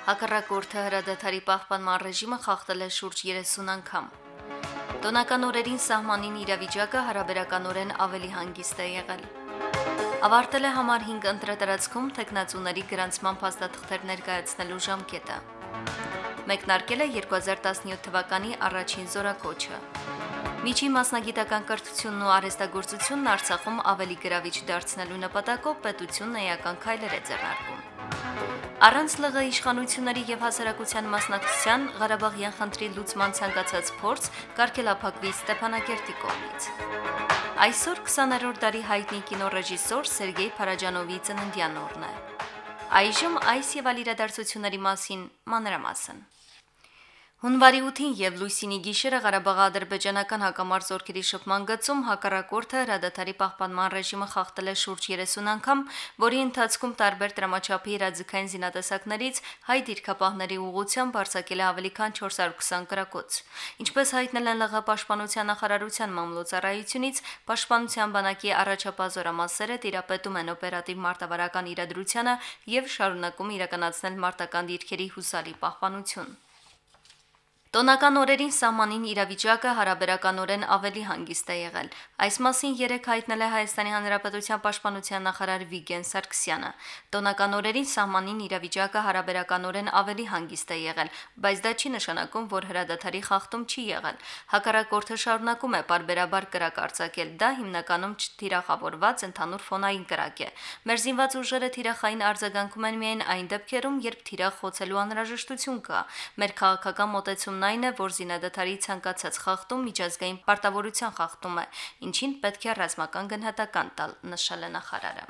Հակառակորդը հրադադարի պահպանման ռեժիմը խախտել է շուրջ 30 անգամ։ Տոնական օրերին սահմանին իրավիճակը հարաբերականորեն ավելի հանգիստ է եղել։ Ավարտել է համար 5 ընտրատարածքում տեխնացուների գրանցման փաստաթղթեր ներկայացնելու ժամկետը։ Մեկնարկել է 2017 թվականի առաջին զորակոչը։ Միջի մասնագիտական կրթությունն ու արհեստագործությունն Արցախում ավելի գրավիչ դարձնելու նպատակով պետությունն էական քայլեր է ձեռնարկում։ Առանց ԼՂ իշխանությունների եւ հասարակության մասնակցության Ղարաբաղյան խնդրի լուծման ցանկացած փորձ կարգելափակվի Ստեփանակերտի կողմից։ Այսօր 20-րդ դարի հայտնի կինոռեժիսոր Սերգեյ Փարաջանովի ծննդյան օրն է։ Այժմ այս եւ այլ իրադարձությունների մասին մանրամասն։ Հունվարի 8-ին եւ լույսինի գիշերը Ղարաբաղ-ադրբեջանական հակամարտ զորքերի շփման գծում հակառակորդը հրադադարի պահպանման ռեժիմը խախտել է շուրջ 30 անգամ, որի ընթացքում տարբեր դրամաչափի իրազեկային զինատեսակներից հայ դիրքապահների ուղղությամբ արձակել է ավելի քան 420 կրակոց։ Ինչպես հայտնել են ԼՂ պաշտպանության նախարարության մամլոյցարայությունից, պաշտպանության բանակի առաջապահ զորամասերը տիրապետում են օպերատիվ մարտավարական իրադրությանը եւ շարունակում իրականացնել մարտական դիրքերի հուսալի պահպանություն։ Տոնական օրերին սահմանին իրավիճակը հարաբերականորեն ավելի հանգիստ է եղել։ Այս մասին երեք հայտնել է Հայաստանի Հանրապետության Պաշտպանության նախարար Վիգեն Սարգսյանը։ Տոնական օրերին սահմանին իրավիճակը հարաբերականորեն ավելի հանգիստ է եղել, բայց դա չի նշանակում, որ հրադադարի խախտում չի եղել։ Հակառակորդը շարունակում է parberabar կրակ արձակել, դա հիմնականում չթիրախավորված ընդհանուր ֆոնային կրակ է։ Մեր զինված ուժերը թիրախային արձագանքում են միայն այն դեպքերում, երբ թիրախ խոցելու անհրաժեշտություն կա։ Մեր քաղաքական մոտեցում Պատճառն այն է, որ զինադատարի ցանկացած խախտում միջազգային պարտավորության խախտում է, ինչին պետք է ռազմական գնահատական տալ, նշել է նախարարը։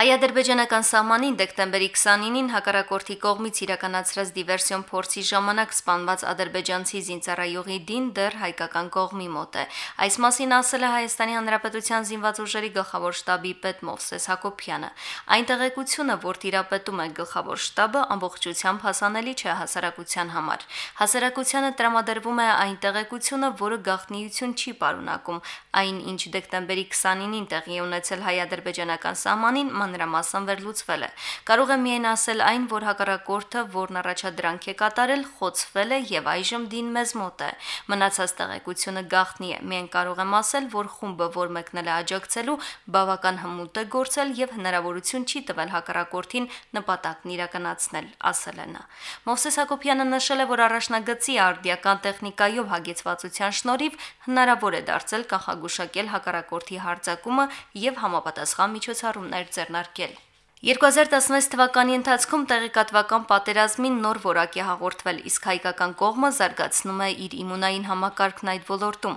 Հայ-ադրբեջանական սահմանին դեկտեմբերի 29-ին հակառակորդի կողմից իրականացրած դիվերսիոն փորձի ժամանակ սպանված ադրբեջանցի զինծառայողի դին դեռ հայկական կողմի մոտ է։ Այս մասին ասել է Հայաստանի Հանրապետության զինված ուժերի գլխավոր շտաբի պետ Մովսես Հակոբյանը։ Այն տեղեկությունը, որ տիրապետում է գլխավոր շտաբը, ամբողջությամբ հասանելի չէ հասարակության համար։ Հասարակությանը տրամադրվում է այն տեղեկությունը, որը գաղտնիություն չի պարունակում։ Այն, ինչ դեկտեմբերի 29-ին տեղի ունեցել հայ-ադրբեջանական սահմանին, մանրամասն վերլուծվել է։ Կարող եմ միայն ասել այն, որ հակառակորդը, որն առաջադրանք է կատարել, խոցվել է եւ այժմ դին մեզ մոտ է։ Մնացած տեղեկությունը գաղտնի է։ Միայն կարող եմ ասել, որ խումբը, որ մեկնել է աջակցելու, բավական հմուտ է գործել եւ հնարավորություն չի տվել հակառակորդին նպատակն իրականացնել, ասել է նա։ Մովսես Հակոբյանը նշել է, որ առաջնագծի արդիական տեխնիկայով հագեցվածության շնորհիվ հնարավոր է դարձել կանխագուշակել հակառակորդի հարձակումը եւ համապատասխան միջոցառումներ ձեռնարկել ձեռնարկել։ 2016 թվականի ընթացքում տեղեկատվական պատերազմին նոր որակ է հաղորդվել, իսկ հայկական կողմը զարգացնում է իր իմունային համակարգն այդ ոլորտում։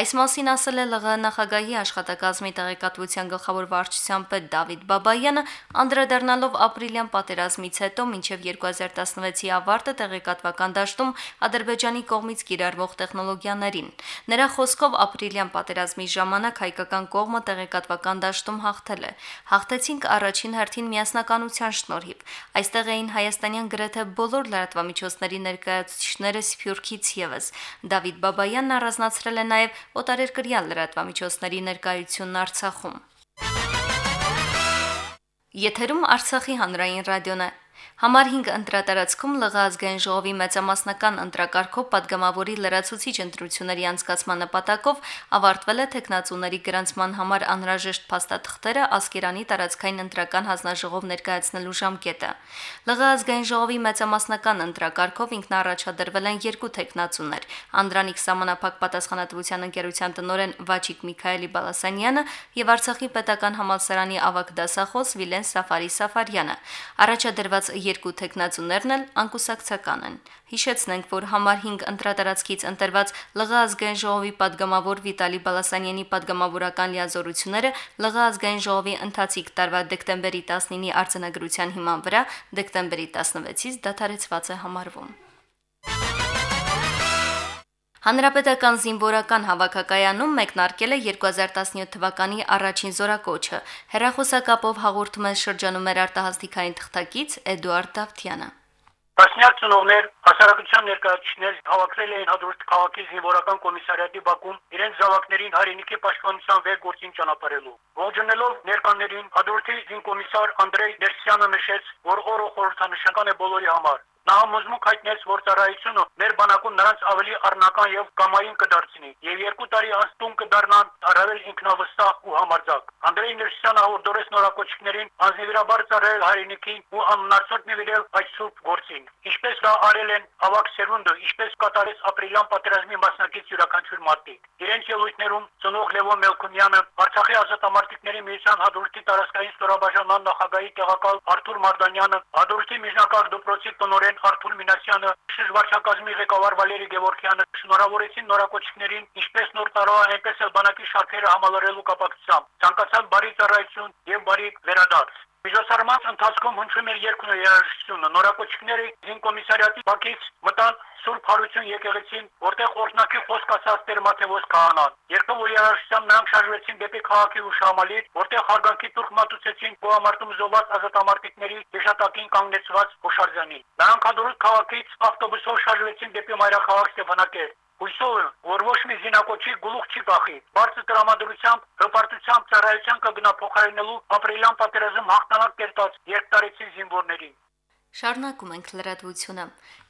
Այս մասին ասել է ԼՂ նախագահի աշխատակազմի տեղեկատվության գլխավոր վարչության պետ Դավիթ Բաբայանը, անդրադառնալով ապրիլյան պատերազմից հետո մինչև 2016-ի ավարտը տեղեկատվական դաշտում Ադրբեջանի կողմից կիրառվող տեխնոլոգիաներին։ Նրա խոսքով ապրիլյան պատերազմի ժամանակ հայկական կողմը տեղեկատվական դաշտում հաղթել է։ Հաղթեցինք առաջին հերթին առաջին միասնականության շնորհիվ։ Այստեղ էին հայաստանյան գրեթե բոլոր լրատվամիջոցների ներկայացուցիչները Սփյուռքից եւս։ Դավիթ Բաբայանն առանձնացրել է նաև օտարերկրյա լրատվամիջոցների ներկայությունն Արցախում։ Եթերում Արցախի հանրային ռադիոն է։ Համար 5 ընտրատարածքում ԼՂ ազգային ժողովի մեծամասնական ընտրակարգով падգամավորի լրացուցիչ ընտրությունների անցկացման նպատակով ավարտվել է տեխնացուների գրանցման համար անհրաժեշտ փաստաթղթերը ասկերանի տարածքային ընտրական հանձնաժողով ներկայացնելու ժամկետը։ ԼՂ ազգային ժողովի մեծամասնական ընտրակարգով ինքնառաջադրվել են երկու տեխնացուներ՝ Անդրանիկ Սամանապակ պատասխանատվության ընկերության տնօրեն Վաչիկ Միքայելի Բալասանյանը եւ Արցախի պետական համալսարանի ավագ դասախոս Վիլեն Սաֆարի Սաֆարյանը։ Առաջադրված երկու թեկնածուներն էլ անկուսակցական են։ Հիշեցնենք, որ համար 5 ընտրատարածքից ընտրված ԼՂ ազգային ժողովի падգամավոր Վիտալի Բալասանյանի падգամավորական լիազորությունները ԼՂ ազգային ժողովի ընթացիկ տարվա դեկտեմբերի 19-ի արձանագրության հիման վրա դեկտեմբերի 16-ից դադարեցված է համարվում։ Հանրապետական զինվորական հավաքակայանում մեկնարկել է 2017 թվականի առաջին զորակոչը։ Հերախոսակապով հաղորդում է շրջանում մեր արտահասթիկային թղթակից Էդուարդ Դավթյանը։ Տասնյակ ծնողներ, հասարակության ներկայացուցիչներ հավաքվել էին հադրուտ քաղաքի զինվորական կոմիսարիատի բակում իրենց զավակներին հայրենիքի պաշտպանության վեր գործին ճանապարհելու։ Ողջունելով ներկաներին հադրուտի զինկոմիսար Անդրեյ Դերսյանը նշեց, որ օրը խորհրդանշական է բոլորի համար։ Նա համոզմունք հայտնեց, որ ծառայությունը մեր բանակում նրանց ավելի առնական եւ կամային կդարձնի եւ երկու տարի անց տուն կդառնան առավել ինքնավստահ ու համարձակ։ Անդրեյ Ներսյանը հորդորեց նորակոչիկներին անձնվիրաբար ծառայել հայրենիքին ու աննարսոտ նվիրել այդ սուրբ գործին։ Ինչպես դա արել են ավակ սերունդը, ինչպես կատարեց ապրիլյան պատերազմի մասնակից յուրաքանչյուր մարտիկ։ Իրենց ելույթներում ծնող Լևոն Մելքոնյանը, Արցախի ազատամարտիկների միության հադրուտի տարածքային ստորաբաժանման նախագահի տեղակալ Արթուր Մարդանյանը, հադրուտի միջնակարգ դպրոցի տնօրեն Արթուր Մինասյանը, շրջվարչակազմի ղեկավար Վալերի Գևորգյանը շնորհավորեցին նորակոչիկներին ինչպես նոր տարվա, այնպես էլ բանակի շարքերը համալրելու կապակցությամբ։ Ցանկացան բարի ծառայություն եւ բարի վերադարձ։ Միջոցառման ընթացքում հնչում էր երկու երաժշտությունը։ Նորակոչիկները զինկոմիսարիատի բակից մտան Սուրբ Հարություն եկեղեցին, որտեղ օրհնակի խոսք ասաց Տեր Մաթեոս քահանան։ Երկու երաժշտությամբ նրանք շարժվեցին դեպի քաղաքի ուշամալիր, որտեղ հարգանքի տուրք մատուցեցին Պոամարտում զոհված ազատամարտիկների հիշատակին կանգնեցված հուշարձանին։ Նրանք հադրուտ քաղաքից ավտոբուսով շարժվեցին դեպի մայրաքաղաք Ստեփանակերտ։ Հույսով եմ, որ ոչ մի զինակոչի գլուխ չի կախի։ Բարձր տրամադրությամբ, հպարտությամբ ծառայության կգնա փոխարինելու ապրիլյան պատերազմ հաղթանակ կերտած երկտարեցի զինվորներին։ Շարունակում ենք լրատվությունը։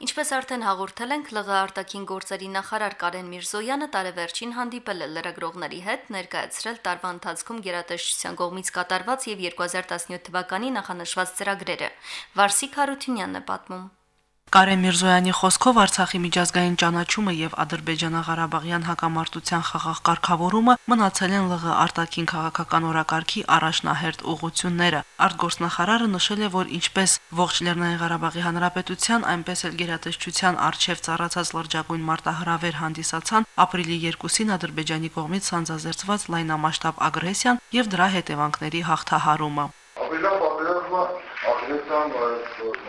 Ինչպես արդեն հաղորդել ենք, ԼՂ արտաքին գործերի նախարար Կարեն Միրզոյանը տարեվերջին հանդիպել է լրագրողների հետ, ներկայացրել տարվա ընթացքում գերատեսչության կողմից կատարված եւ 2017 թվականի նախանշված ծրագրերը։ Վարսիկ Հարությունյանն է պատմում։ Կարեն Միրզոյանի խոսքով Արցախի միջազգային ճանաչումը եւ Ադրբեջանա-Ղարաբաղյան հակամարտության խաղաղ կարգավորումը մնացել են ԼՂ արտաքին քաղաքական օրակարգի առաջնահերթ ուղությունները։ Արտգործնախարարը նշել է, որ ինչպես ողջ Լեռնային Ղարաբաղի Հանրապետության, այնպես էլ գերատեսչության արչև ծառացած լրջագույն մարտահրավեր հանդիսացան ապրիլի 2-ին Ադրբեջանի կողմից սանձազերծված լայնամասշտաբ ագրեսիան եւ դրա հետևանքների հաղթահարումը։ Ապրիլյան պատերազմը ագրեսիան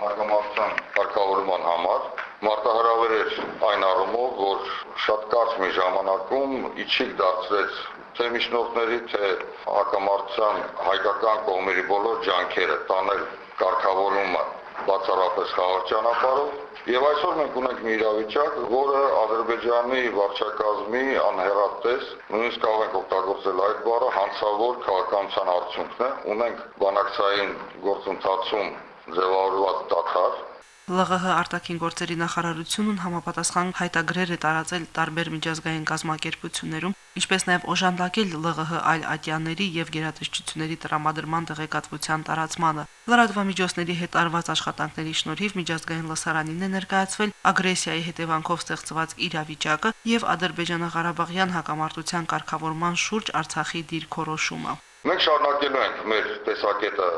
հարգամարտության կարգավորման համար մարտահրավեր էր այն առումով, որ շատ կարճ մի ժամանակում իջիկ դարձրեց թե միջնորդների, թե հակամարտության հայկական կողմերի բոլոր ջանքերը տանել կարգավորումը բացառապես խաղաղ ճանապարհով եւ այսօր մենք ունենք մի իրավիճակ, որը Ադրբեջանի վարչակազմի անհերատես, նույնիսկ կարող ենք օգտագործել այդ բառը, հանցավոր քաղաքականության արդյունքն է։ Ունենք բանակցային գործընթացում ձևավորված դաթար ԼՂՀ արտաքին գործերի նախարարությունն համապատասխան հայտագրեր է տարածել տարբեր միջազգային կազմակերպություններում, ինչպես նաև օժանդակել ԼՂՀ այլ ատյանների եւ գերատեսչությունների տրամադրման տեղեկատվության տարածմանը։ Լրատվամիջոցների հետ արված աշխատանքների շնորհիվ միջազգային լսարանին է ներկայացվել ագրեսիայի հետևանքով ստեղծված իրավիճակը եւ Ադրբեջանա-Ղարաբաղյան հակամարտության կարգավորման շուրջ Արցախի դիրքորոշումը։ Մենք շարունակելու ենք մեր տեսակետը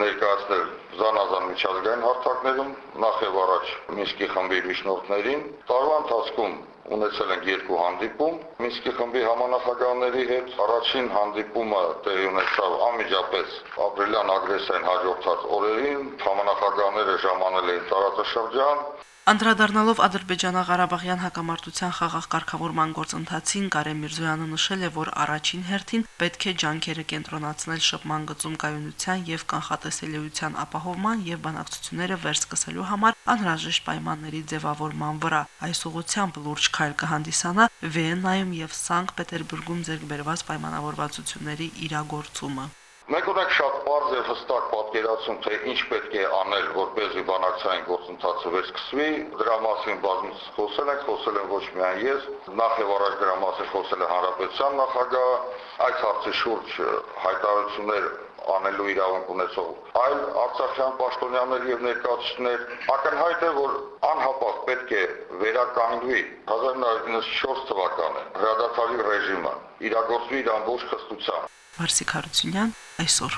ներկայացնել զանազան միջազգային հարթակներում, նախ եւ առաջ Մինսկի խմբի միջնորդներին։ Տարվա ընթացքում ունեցել ենք երկու հանդիպում Մինսկի խմբի համանախագահների հետ։ Առաջին հանդիպումը տեղի ունեցավ անմիջապես ապրիլյան ագրեսիային հաջորդած օրերին։ Համանախագահները ժամանել էին տարածաշրջան, Անդրադառնալով Ադրբեջանա-Ղարաբաղյան հակամարտության խաղաղ կարգավորման գործընթացին Կարեն Միրզոյանը նշել է, որ առաջին հերթին պետք է ջանքերը կենտրոնացնել շփման գծում կայունության եւ կանխատեսելիության ապահովման եւ բանակցությունները վերսկսելու համար անհրաժեշտ պայմանների ձևավորման վրա։ Այս ուղղությամբ լուրջ քայլ կհանդիսանա Վիեննայում եւ Սանկտ Պետերբուրգում ձեռք բերված պայմանավորվածությունների իրագործումը։ Մենք ունենք շատ པարզ եւ հստակ պատկերացում, թե ինչ պետք է անել, որպեսզի բանակցային գործընթացը վերսկսվի։ Դրա մասին բազմից խոսել ենք, խոսել են ոչ միայն ես, նախ եւ առաջ դրա մասին խոսել է հանրապետության նախագահը, այս հարցի շուրջ հայտարարություններ անելու իրավունք ունեցող այլ արցախյան պաշտոնյաներ եւ ներկայացուցիչներ ակնհայտ է որ անհապաղ պետք է վերականգնվի 1994 թվականի հրադադարի ռեժիմը իրագործվի իր ամբողջ խստությամբ Մարսիկ Հարությունյան այսօր։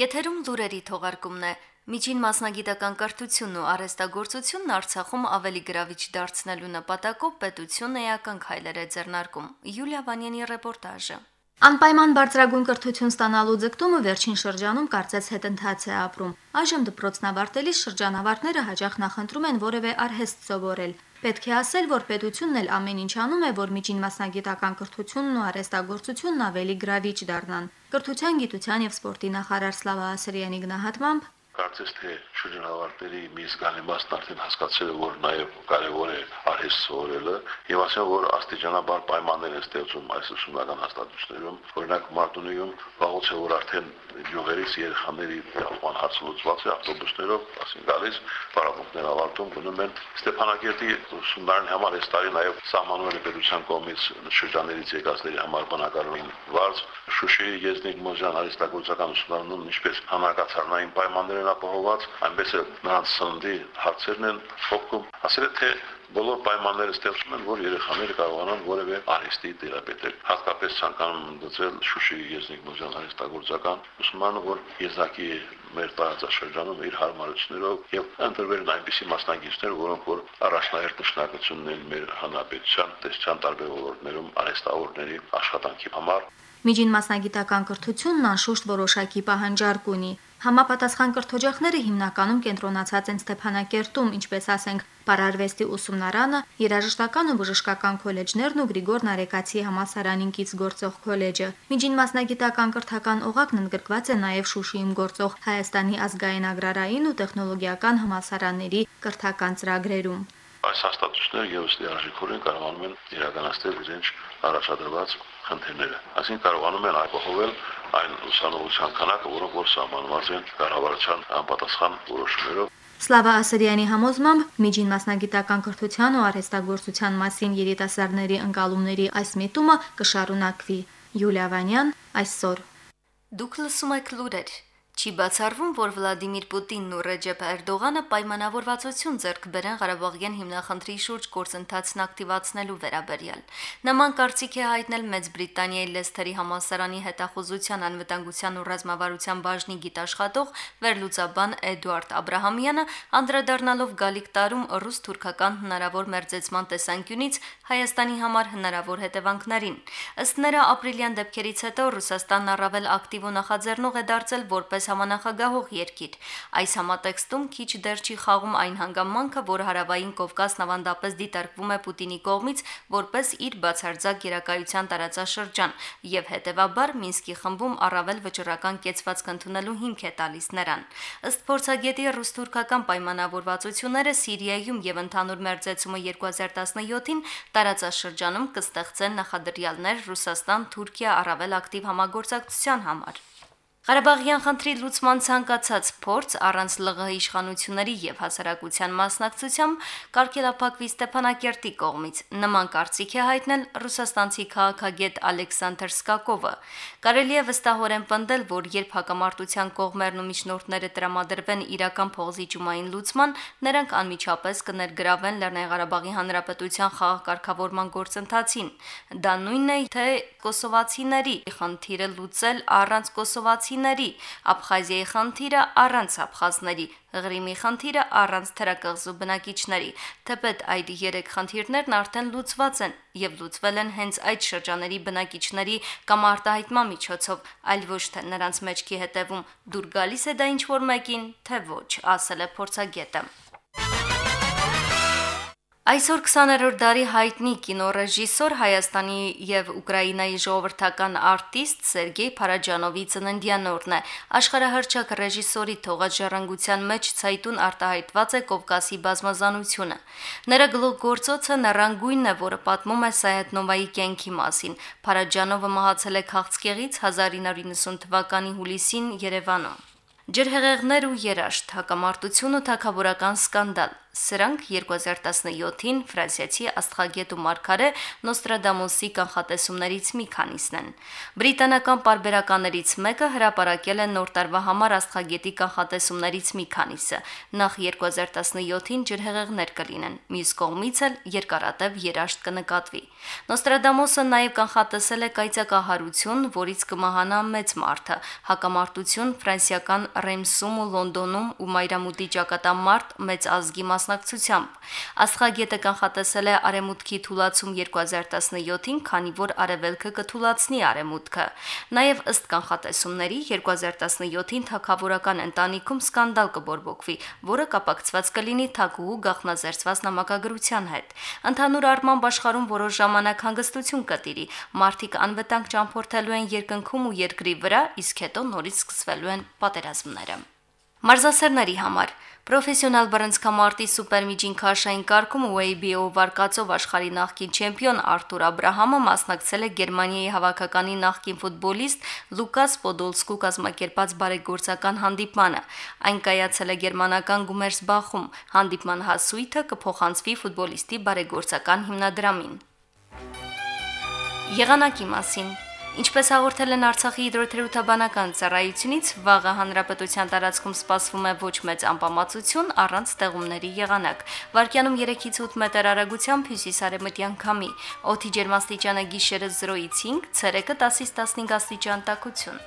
Եթերում լուրերի թողարկումն է։ Միջին մասնագիտական կրթությունն ու արհեստագործությունն Արցախում ավելի գրավիչ դարձնելու նպատակով պետությունն էական քայլեր է ձեռնարկում։ Յուլիա Վանյանի ռեպորտաժը։ Անպայման բարձրագույն կրթություն ստանալու ձգտումը վերջին շրջանում կարծես հետընթաց է ապրում։ Այժմ դպրոցն ավարտելիս շրջանավարտները հաջող նախընտրում են որևէ արհեստ սովորել։ Պետք է ասել, որ պետությունն էլ ամեն ինչ անում է, որ միջին մասնագիտական կրթությունն ու արհեստագործությունն ավելի գրավիչ դառնան։ Կրթության, գիտության եւ սպորտի նախարար Սլավա Ասրյանի գնահատմամբ կարծես թե շրջանավարտների մի զգալի մասն արդեն հասկացել է, որ նաև կարևոր է արհեստ սովորելը եւ ասեմ, որ աստիճանաբար պայմաններ են ստեղծում այս ուսումնական հաստատություններում, օրինակ Մարտունիում վաղուց է որ արդեն յուղերից երեխաների տալման հարցը լուծված է ավտոբուսներով, ասին գալիս, բարապունքներ ավարտում գնում են Ստեփանակերտի ուսումնարանի համար այս տարի նաև սահմանվել է պետության կողմից շրջաններից եկածների համար բնակարան վարձ Շուշիի Եզնիկ Մոզյան արհեստագործական ուսումնարանում ինչպես համակարգացարնային պայմաններ են ապահովված, այնպես էլ նրանց սննդի հարցերն են փոխում։ Ասել է թե բոլոր պայմանները ստեղծում են, որ երեխաները կարողանան որևէ արհեստի դերապետել։ Հատկապես ցանկանում եմ դարձել Շուշիի Եզնիկ Մոզյան արհեստագործական ուսումնանը, որ եզակի մեր տարածաշրջանում իր հարմարություններով եւ ընտրվել են այնպիսի մասնագետներ, որոնք որ առաջնահերթ նշանակություն ունեն մեր հանրապետության տեսչան տարբեր ոլորտներում արհեստավորների աշխատանքի համար։ Միջին մասնագիտական կրթությունն անշուշտ որոշակի պահանջարկ ունի։ Համապատասխան կրթօջախները հիմնականում կենտրոնացած են Ստեփանակերտում, ինչպես ասենք, Պարարվեստի ուսումնարանը, երաժշտական ու բժշկական քոլեջներն ու Գրիգոր Նարեկացի համալսարանին կից գործող քոլեջը։ Միջին մասնագիտական կրթական օղակն ընդգրկված է նաև Շուշիում գործող Հայաստանի ազգային agrarային ու տեխնոլոգիական համալսարանների կրթական ծրագրերում։ Այս հաստատությունները եւս լիարժեքորեն կարողանում են իրականացնել իրենց առաջադրված խնդիրները։ Այսինքն կարողանում են ապահովել այն ուսանողության քանակը, որը որ սահմանված են կառավարության անպատասխան որոշումներով Սլավա Ասրյանի համոզմամբ միջին մասնագիտական կրթության ու արհեստագործության մասին երիտասարդների ընկալումների այս միտումը կշարունակվի։ Յուլիա Վանյան այսօր Դուք լսում եք լուրեր Չի բացառվում, որ Վլադիմիր Պուտինն ու Ռեջեփ Էրդողանը պայմանավորվածություն ձեռք բերեն Ղարաբաղյան հիմնախնդրի շուրջ գործընթացն ակտիվացնելու վերաբերյալ։ Նման կարծիք է հայտնել Մեծ Բրիտանիայի Լեսթերի համալսարանի հետախուզության անվտանգության ու ռազմավարության բաժնի գիտաշխատող վերլուծաբան Էդուարդ Աբ รา համյանը, անդրադառնալով գալիք տարում ռուս-թուրքական հնարավոր մերձեցման տեսանկյունից Հայաստանի համար հնարավոր հետևանքներին։ Ըստ նրա ապրիլյան դեպքերից հետո Ռուսաստանն առավել ակտիվ ու նախաձեռնող է դարձել որպես համանախագահող երկիր։ Այս համատեքստում քիչ դեռ չի խաղում այն հանգամանքը, որ հարավային Կովկասն ավանդապես դիտարկվում է Պուտինի կողմից որպես իր բացարձակ երակայության տարածաշրջան եւ հետեւաբար Մինսկի խմբում առավել վճռական կեցված կընդունելու հիմք է տալիս նրան։ Ըստ փորձագետի ռուս-թուրքական պայմանավորվածությունները Սիրիայում եւ ընդհանուր մերձեցումը 2017-ին տարածաշրջանում կստեղծեն նախադրյալներ Ռուսաստան-Թուրքիա առավել ակտիվ համագործակցության համար։ Ղարաբաղյան խնդրի լուծման ցանկացած փորձ առանց ԼՂՀ իշխանությունների եւ հասարակության մասնակցությամբ կարգելափակվի Ստեփանակերտի կողմից։ Նման կարծիք է հայտնել ռուսաստանցի քաղաքագետ Ալեքսանդր Սկակովը։ Կարելի է վստահորեն պնդել, որ երբ հակամարտության կողմերն ու միջնորդները տրամադրվեն իրական փողզիջումային լուծման, նրանք անմիջապես կներգրավեն Լեռնային Ղարաբաղի Հանրապետության խաղաղ կարգավորման գործընթացին։ Դա նույնն է, թե կոսովացիների խնդիրը լուծել առանց կոսովացի արցախցիների, Աբխազիայի խնդիրը առանց աբխազների, Ղրիմի խնդիրը առանց թերակղզու բնակիչների։ Թեպետ այդ երեք խնդիրներն արդեն լուծված են եւ լուծվել են հենց այդ շրջաների բնակիչների կամ արտահայտման միջոցով, այլ ոչ թե նրանց մեջքի հետևում դուր գալիս է դա ինչ որ մեկին, թե ոչ, ասել է փորձագետը։ Այսօր 20-րդ դարի հայտնի կինոռեժիսոր Հայաստանի եւ Ուկրաինայի ժողովրդական արտիստ Սերգեյ Փարաջանովի ծննդյանորն է։ Աշխարհահռչակ ռեժիսորի թողած ժառանգության մեջ ցայտուն արտահայտված է Կովկասի բազմազանությունը։ Նրա գլուխգործոցը նռանգույնն է, որը պատմում է Սայեդնովայի կյանքի մասին։ Փարաջանովը մահացել է քաղցկեղից 1990 թվականի հուլիսին Երևանում։ Ջրհեղեղներ ու երաշտ, հակամարտություն ու թակավորական սկանդալ։ Սրանք 2017-ին ֆրանսիացի աստղագետ ու մարգարե Նոստրադամոսի կանխատեսումներից մի քանիսն են։ Բրիտանական պարբերականներից մեկը հրապարակել է նոր տարվա համար աստղագետի կանխատեսումներից մի քանիսը։ Նախ 2017-ին ջրհեղեղներ կլինեն, մյուս կողմից էլ երկարատև երաշտ կնկատվի։ Նոստրադամոսը նաև կանխատեսել է կայծակահարություն, որից կմահանա մեծ մարդը, հակամարտություն ֆրանսիական Ռեմսում ու Լոնդոնում ու Մայրամուտի ճակատամարտ մեծ ազգի մասնակցությամբ։ Աստղագետը կանխատեսել է արեմուտքի թուլացում 2017-ին, քանի որ արևելքը կթուլացնի արեմուտքը։ Նաև ըստ կանխատեսումների 2017-ին թակավորական ընտանիքում սկանդալ կբորբոքվի, որը կապակցված կլինի թագուհու գաղտնազերծված նամակագրության հետ։ Ընդհանուր առմամբ աշխարհում որոշ ժամանակ հանգստություն կտիրի, մարդիկ անվտանգ ճամփորդելու են երկնքում ու երկրի վրա, իսկ հետո նորից սկսվելու են պատերազմները։ Մարզասերների համար Պրոֆեսիոնալ բռնցքամարտի սուպերմիջին քաշային կարգում WBO վարկածով աշխարհի նախկին չեմպիոն Արտուր Աբ รา համը մասնակցել է Գերմանիայի հավաքականի նախկին ֆուտբոլիստ Լուկաս Պոդոլսկու կազմակերպած բարեգործական հանդիպմանը։ Այն կայացել է գերմանական Գումերսբախում։ Հանդիպման հասույթը կփոխանցվի ֆուտբոլիստի բարեգործական հիմնադրամին։ Եղանակի մասին Ինչպես հաղորդել են Արցախի հիդրոթերապևտաբանական ծառայությունից, վաղը հանրապետության տարածքում սպասվում է ոչ մեծ անպամացություն առանց ստեղումների եղանակ։ Վարկյանում 3-ից 8 մետր արագությամբ հյուսիսարևմտյան քամի։ Օդի ջերմաստիճանը գիշերը 0-ից 5, ցերեկը 10-ից 15 աստիճան տաքություն։